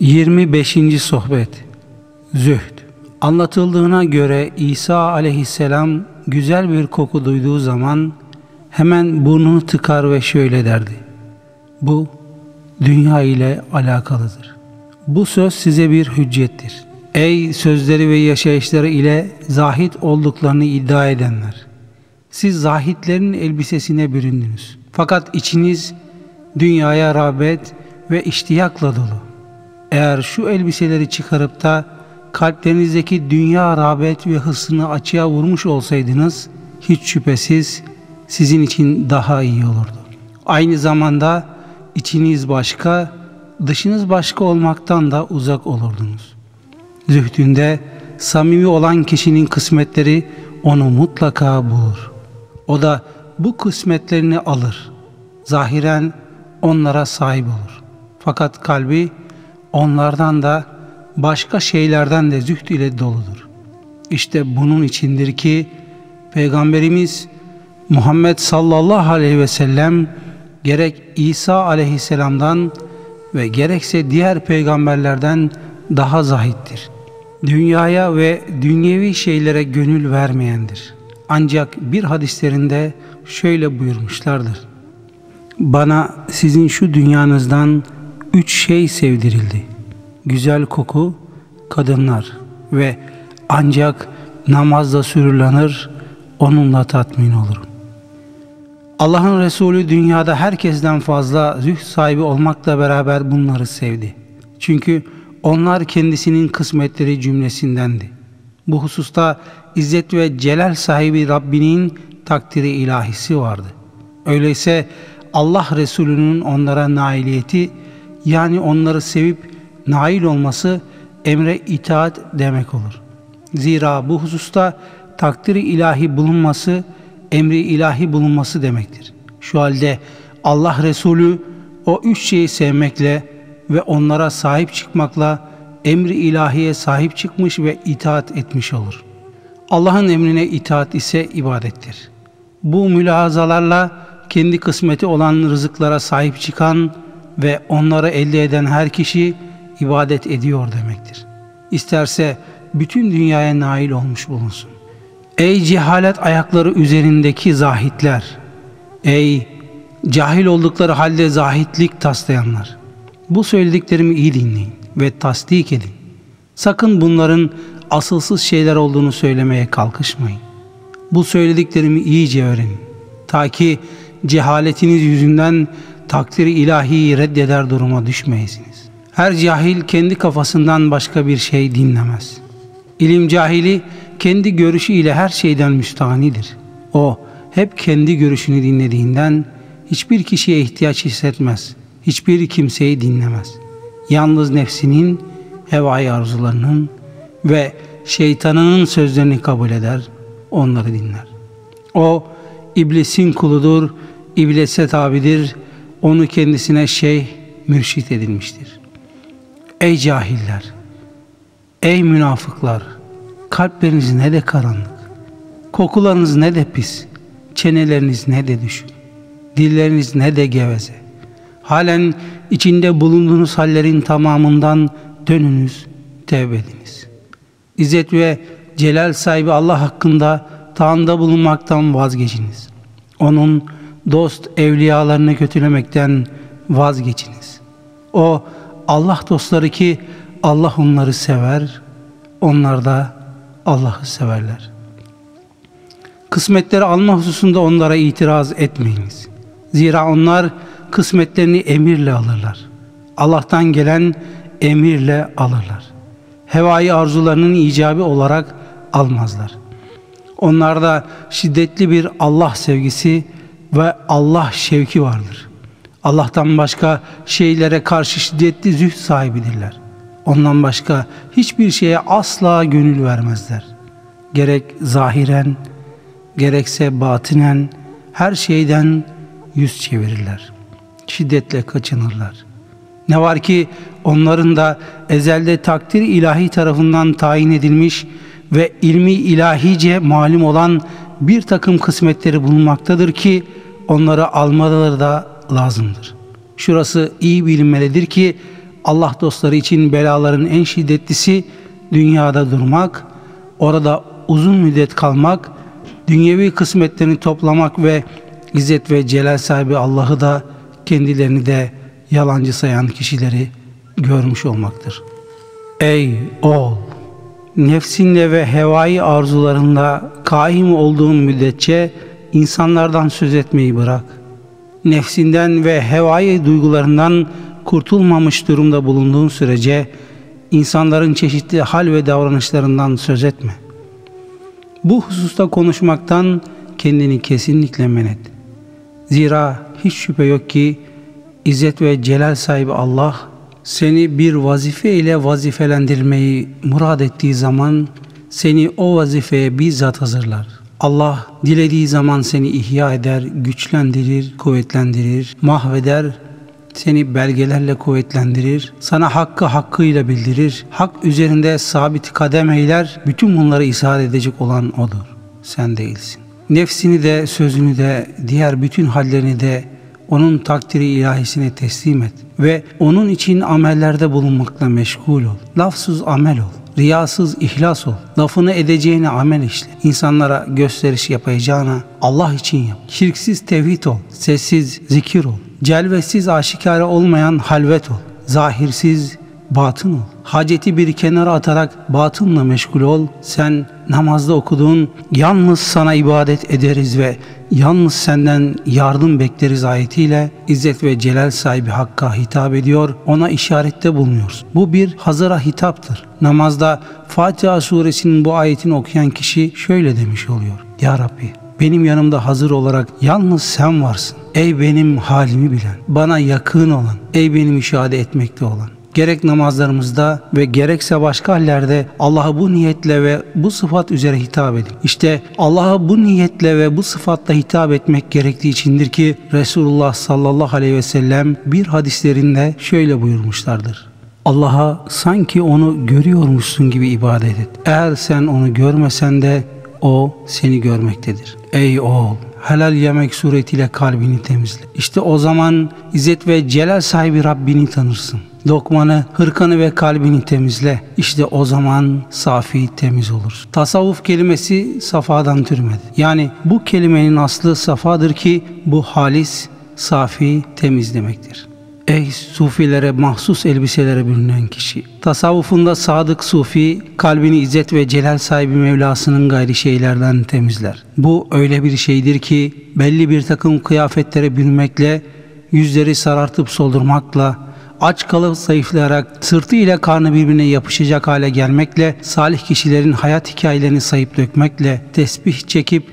25. Sohbet Zühd Anlatıldığına göre İsa aleyhisselam güzel bir koku duyduğu zaman hemen burnunu tıkar ve şöyle derdi. Bu dünya ile alakalıdır. Bu söz size bir hüccettir. Ey sözleri ve yaşayışları ile zahit olduklarını iddia edenler! Siz zahitlerin elbisesine büründünüz. Fakat içiniz dünyaya rağbet ve iştiyakla dolu. Eğer şu elbiseleri çıkarıp da kalplerinizdeki dünya rağbet ve hırsını açığa vurmuş olsaydınız hiç şüphesiz sizin için daha iyi olurdu. Aynı zamanda içiniz başka, dışınız başka olmaktan da uzak olurdunuz. Zühdünde samimi olan kişinin kısmetleri onu mutlaka bulur. O da bu kısmetlerini alır. Zahiren onlara sahip olur. Fakat kalbi onlardan da başka şeylerden de zühd ile doludur. İşte bunun içindir ki Peygamberimiz Muhammed sallallahu aleyhi ve sellem gerek İsa aleyhisselamdan ve gerekse diğer peygamberlerden daha zahittir. Dünyaya ve dünyevi şeylere gönül vermeyendir. Ancak bir hadislerinde şöyle buyurmuşlardır. Bana sizin şu dünyanızdan üç şey sevdirildi. Güzel koku, kadınlar ve ancak namazda sürülenir, onunla tatmin olurum. Allah'ın Resulü dünyada herkesten fazla zühd sahibi olmakla beraber bunları sevdi. Çünkü onlar kendisinin kısmetleri cümlesindendi. Bu hususta İzzet ve Celal sahibi Rabbinin takdiri ilahisi vardı. Öyleyse Allah Resulü'nün onlara nailiyeti yani onları sevip nail olması emre itaat demek olur. Zira bu hususta takdiri ilahi bulunması emri ilahi bulunması demektir. Şu halde Allah Resulü o üç şeyi sevmekle ve onlara sahip çıkmakla emri ilahiye sahip çıkmış ve itaat etmiş olur. Allah'ın emrine itaat ise ibadettir. Bu mülahazalarla kendi kısmeti olan rızıklara sahip çıkan ve onları elde eden her kişi ibadet ediyor demektir. İsterse bütün dünyaya nail olmuş bulunsun. Ey cehalet ayakları üzerindeki zahitler! Ey cahil oldukları halde zahitlik taslayanlar! Bu söylediklerimi iyi dinleyin ve tasdik edin. Sakın bunların asılsız şeyler olduğunu söylemeye kalkışmayın. Bu söylediklerimi iyice öğrenin. Ta ki cehaletiniz yüzünden takdiri ilahiyi reddeder duruma düşmeyesiniz. Her cahil kendi kafasından başka bir şey dinlemez. İlim cahili kendi görüşüyle her şeyden müstahanidir. O hep kendi görüşünü dinlediğinden hiçbir kişiye ihtiyaç hissetmez. Hiçbir kimseyi dinlemez. Yalnız nefsinin, hevai arzularının ve şeytanının sözlerini kabul eder, onları dinler. O iblisin kuludur, iblise tabidir, onu kendisine şeyh, mürşit edilmiştir. Ey cahiller! Ey münafıklar! Kalpleriniz ne de karanlık, kokularınız ne de pis, çeneleriniz ne de düşük, dilleriniz ne de geveze. Halen içinde bulunduğunuz hallerin tamamından dönünüz, tevbe ediniz. İzzet ve celal sahibi Allah hakkında taanda bulunmaktan vazgeçiniz. Onun dost evliyalarını kötülemekten vazgeçiniz. O Allah dostları ki Allah onları sever, onlar da Allah'ı severler. Kısmetleri alma hususunda onlara itiraz etmeyiniz. Zira onlar kısmetlerini emirle alırlar. Allah'tan gelen emirle alırlar. Hevai arzularının icabı olarak almazlar. Onlarda şiddetli bir Allah sevgisi ve Allah şevki vardır. Allah'tan başka şeylere karşı şiddetli zühd sahibidirler. Ondan başka hiçbir şeye asla gönül vermezler. Gerek zahiren, gerekse batinen her şeyden yüz çevirirler. Şiddetle kaçınırlar. Ne var ki onların da ezelde takdir ilahi tarafından tayin edilmiş ve ilmi ilahice malum olan bir takım kısmetleri bulunmaktadır ki onları almaları da lazımdır. Şurası iyi bilinmelidir ki Allah dostları için belaların en şiddetlisi dünyada durmak, orada uzun müddet kalmak, dünyevi kısmetlerini toplamak ve İzzet ve Celal sahibi Allah'ı da kendilerini de yalancı sayan kişileri görmüş olmaktır. Ey oğul! Nefsinle ve hevai arzularında kaim olduğun müddetçe insanlardan söz etmeyi bırak. Nefsinden ve hevai duygularından kurtulmamış durumda bulunduğun sürece insanların çeşitli hal ve davranışlarından söz etme. Bu hususta konuşmaktan kendini kesinlikle men et. Zira hiç şüphe yok ki İzzet ve Celal sahibi Allah seni bir vazife ile vazifelendirmeyi murad ettiği zaman seni o vazifeye bizzat hazırlar. Allah dilediği zaman seni ihya eder, güçlendirir, kuvvetlendirir, mahveder, seni belgelerle kuvvetlendirir, sana hakkı hakkıyla bildirir, hak üzerinde sabit kadem eyler, bütün bunları ishar edecek olan O'dur. Sen değilsin. Nefsini de, sözünü de, diğer bütün hallerini de onun takdiri ilahisine teslim et ve onun için amellerde bulunmakla meşgul ol. Lafsız amel ol. Riyasız ihlas ol. Lafını edeceğine amel işle. İnsanlara gösteriş yapacağına Allah için yap. Şirksiz tevhid ol. Sessiz zikir ol. Celvesiz aşikare olmayan halvet ol. Zahirsiz batın ol. Haceti bir kenara atarak batınla meşgul ol. Sen namazda okuduğun yalnız sana ibadet ederiz ve yalnız senden yardım bekleriz ayetiyle İzzet ve Celal sahibi Hakk'a hitap ediyor, ona işarette bulunuyoruz. Bu bir hazıra hitaptır. Namazda Fatiha suresinin bu ayetini okuyan kişi şöyle demiş oluyor. Ya Rabbi benim yanımda hazır olarak yalnız sen varsın. Ey benim halimi bilen, bana yakın olan, ey benim işade etmekte olan gerek namazlarımızda ve gerekse başka hallerde Allah'a bu niyetle ve bu sıfat üzere hitap edin. İşte Allah'a bu niyetle ve bu sıfatla hitap etmek gerektiği içindir ki Resulullah sallallahu aleyhi ve sellem bir hadislerinde şöyle buyurmuşlardır. Allah'a sanki onu görüyormuşsun gibi ibadet et. Eğer sen onu görmesen de o seni görmektedir. Ey oğul! helal yemek suretiyle kalbini temizle. İşte o zaman İzzet ve Celal sahibi Rabbini tanırsın. Lokmanı, hırkanı ve kalbini temizle. İşte o zaman safi temiz olur. Tasavvuf kelimesi safadan türmedi. Yani bu kelimenin aslı safadır ki bu halis, safi, temiz demektir. Ey sufilere mahsus elbiselere bürünen kişi. Tasavvufunda sadık sufi kalbini izzet ve celal sahibi Mevlasının gayri şeylerden temizler. Bu öyle bir şeydir ki belli bir takım kıyafetlere bürünmekle, yüzleri sarartıp soldurmakla, aç kalıp zayıflayarak sırtı ile karnı birbirine yapışacak hale gelmekle, salih kişilerin hayat hikayelerini sayıp dökmekle, tesbih çekip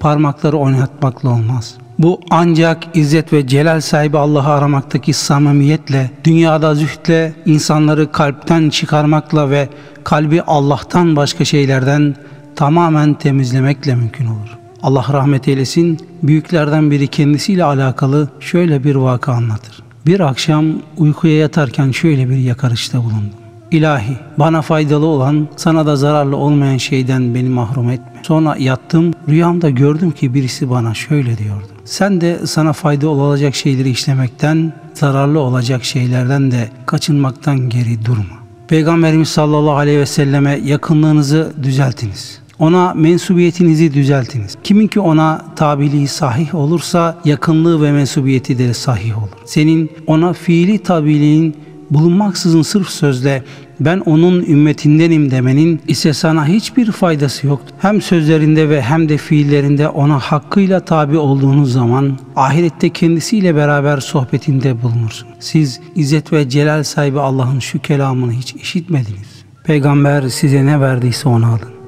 parmakları oynatmakla olmaz.'' Bu ancak izzet ve celal sahibi Allah'ı aramaktaki samimiyetle, dünyada zühdle, insanları kalpten çıkarmakla ve kalbi Allah'tan başka şeylerden tamamen temizlemekle mümkün olur. Allah rahmet eylesin, büyüklerden biri kendisiyle alakalı şöyle bir vaka anlatır. Bir akşam uykuya yatarken şöyle bir yakarışta bulundu. İlahi bana faydalı olan sana da zararlı olmayan şeyden beni mahrum etme. Sonra yattım rüyamda gördüm ki birisi bana şöyle diyordu. Sen de sana fayda olacak şeyleri işlemekten, zararlı olacak şeylerden de kaçınmaktan geri durma. Peygamberimiz sallallahu aleyhi ve selleme yakınlığınızı düzeltiniz. Ona mensubiyetinizi düzeltiniz. Kimin ki ona tabiliği sahih olursa yakınlığı ve mensubiyeti de sahih olur. Senin ona fiili tabiliğin bulunmaksızın sırf sözle ben onun ümmetindenim demenin ise sana hiçbir faydası yoktur. Hem sözlerinde ve hem de fiillerinde ona hakkıyla tabi olduğunuz zaman ahirette kendisiyle beraber sohbetinde bulunursun. Siz İzzet ve Celal sahibi Allah'ın şu kelamını hiç işitmediniz. Peygamber size ne verdiyse onu alın.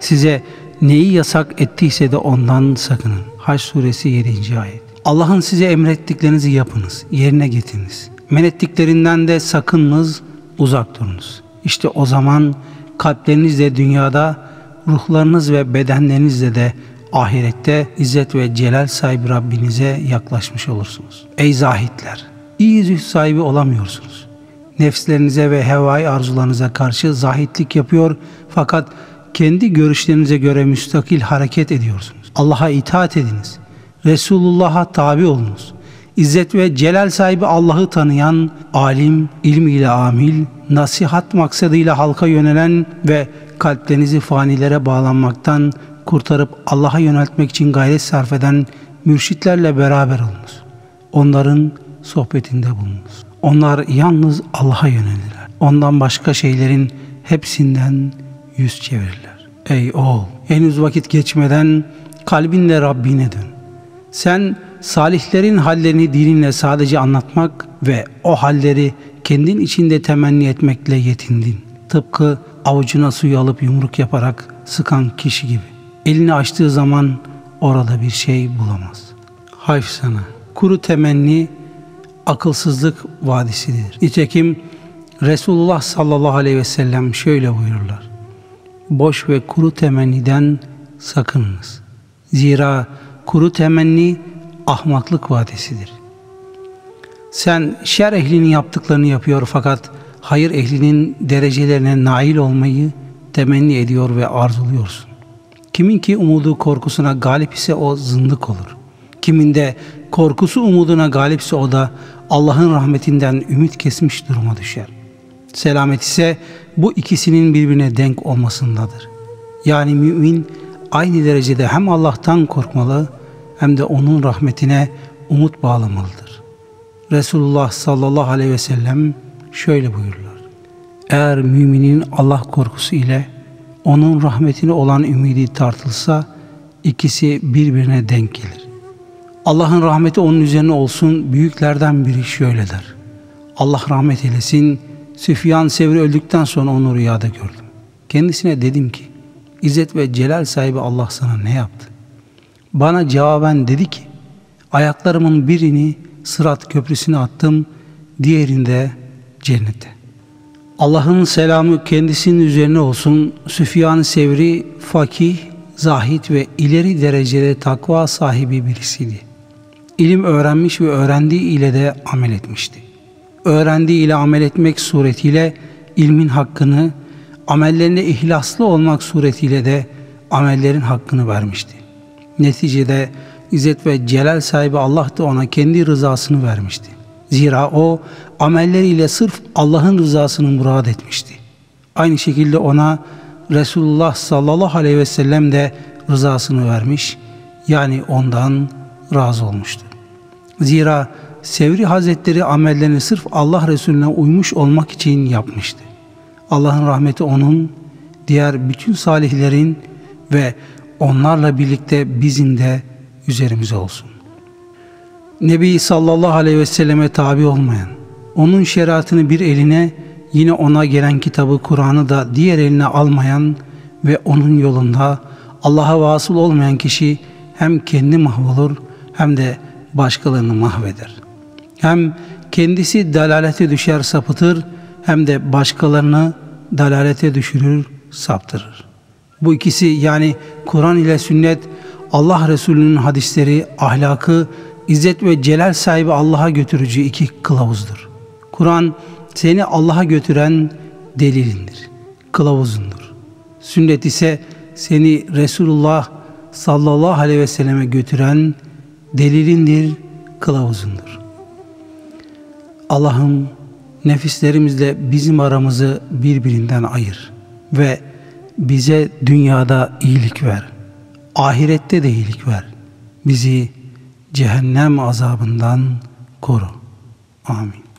Size neyi yasak ettiyse de ondan sakının. Haç suresi 7. ayet. Allah'ın size emrettiklerinizi yapınız, yerine getiriniz. Men ettiklerinden de sakınınız, uzak durunuz. İşte o zaman kalplerinizle dünyada, ruhlarınız ve bedenlerinizle de ahirette izzet ve celal sahibi Rabbinize yaklaşmış olursunuz. Ey zahitler! iyi zühd sahibi olamıyorsunuz. Nefslerinize ve hevai arzularınıza karşı zahitlik yapıyor fakat kendi görüşlerinize göre müstakil hareket ediyorsunuz. Allah'a itaat ediniz. Resulullah'a tabi olunuz. İzzet ve celal sahibi Allah'ı tanıyan, alim, ilmiyle amil, nasihat maksadıyla halka yönelen ve kalplerinizi fanilere bağlanmaktan kurtarıp Allah'a yöneltmek için gayret sarf eden mürşitlerle beraber olunuz. Onların sohbetinde bulunuz. Onlar yalnız Allah'a yönelirler. Ondan başka şeylerin hepsinden yüz çevirirler. Ey oğul, henüz vakit geçmeden kalbinle Rabbine dön. Sen salihlerin hallerini dilinle sadece anlatmak ve o halleri kendin içinde temenni etmekle yetindin. Tıpkı avucuna suyu alıp yumruk yaparak sıkan kişi gibi. Elini açtığı zaman orada bir şey bulamaz. Hayf sana. Kuru temenni akılsızlık vadisidir. Nitekim Resulullah sallallahu aleyhi ve sellem şöyle buyururlar. Boş ve kuru temenniden sakınınız. Zira kuru temenni ahmaklık vadesidir. Sen şer ehlinin yaptıklarını yapıyor fakat hayır ehlinin derecelerine nail olmayı temenni ediyor ve arzuluyorsun. Kimin ki umudu korkusuna galip ise o zındık olur. Kimin de korkusu umuduna galipse o da Allah'ın rahmetinden ümit kesmiş duruma düşer. Selamet ise bu ikisinin birbirine denk olmasındadır. Yani mümin aynı derecede hem Allah'tan korkmalı hem de onun rahmetine umut bağlamalıdır. Resulullah sallallahu aleyhi ve sellem şöyle buyururlar. Eğer müminin Allah korkusu ile onun rahmetine olan ümidi tartılsa ikisi birbirine denk gelir. Allah'ın rahmeti onun üzerine olsun büyüklerden biri şöyle der. Allah rahmet eylesin Süfyan Sevri öldükten sonra onu rüyada gördüm. Kendisine dedim ki İzzet ve Celal sahibi Allah sana ne yaptı? Bana cevaben dedi ki ayaklarımın birini Sırat köprüsüne attım, diğerinde cennete. Allah'ın selamı kendisinin üzerine olsun. Süfyan Sevri fakih, zahit ve ileri derecede takva sahibi birisiydi. İlim öğrenmiş ve öğrendiği ile de amel etmişti. Öğrendiği ile amel etmek suretiyle ilmin hakkını, amellerine ihlaslı olmak suretiyle de amellerin hakkını vermişti. Neticede İzzet ve Celal sahibi Allah da ona kendi rızasını vermişti. Zira o amelleriyle sırf Allah'ın rızasını murad etmişti. Aynı şekilde ona Resulullah sallallahu aleyhi ve sellem de rızasını vermiş. Yani ondan razı olmuştu. Zira Sevri Hazretleri amellerini sırf Allah Resulüne uymuş olmak için yapmıştı. Allah'ın rahmeti onun, diğer bütün salihlerin ve onlarla birlikte bizim de üzerimize olsun. Nebi sallallahu aleyhi ve selleme tabi olmayan, onun şeriatını bir eline, yine ona gelen kitabı Kur'an'ı da diğer eline almayan ve onun yolunda Allah'a vasıl olmayan kişi hem kendi mahvolur hem de başkalarını mahveder. Hem kendisi dalalete düşer sapıtır hem de başkalarını dalalete düşürür saptırır. Bu ikisi yani Kur'an ile sünnet Allah Resulü'nün hadisleri, ahlakı, izzet ve celal sahibi Allah'a götürücü iki kılavuzdur. Kur'an seni Allah'a götüren delilindir, kılavuzundur. Sünnet ise seni Resulullah sallallahu aleyhi ve selleme götüren delilindir, kılavuzundur. Allah'ım nefislerimizle bizim aramızı birbirinden ayır ve bize dünyada iyilik ver. Ahirette de iyilik ver. Bizi cehennem azabından koru. Amin.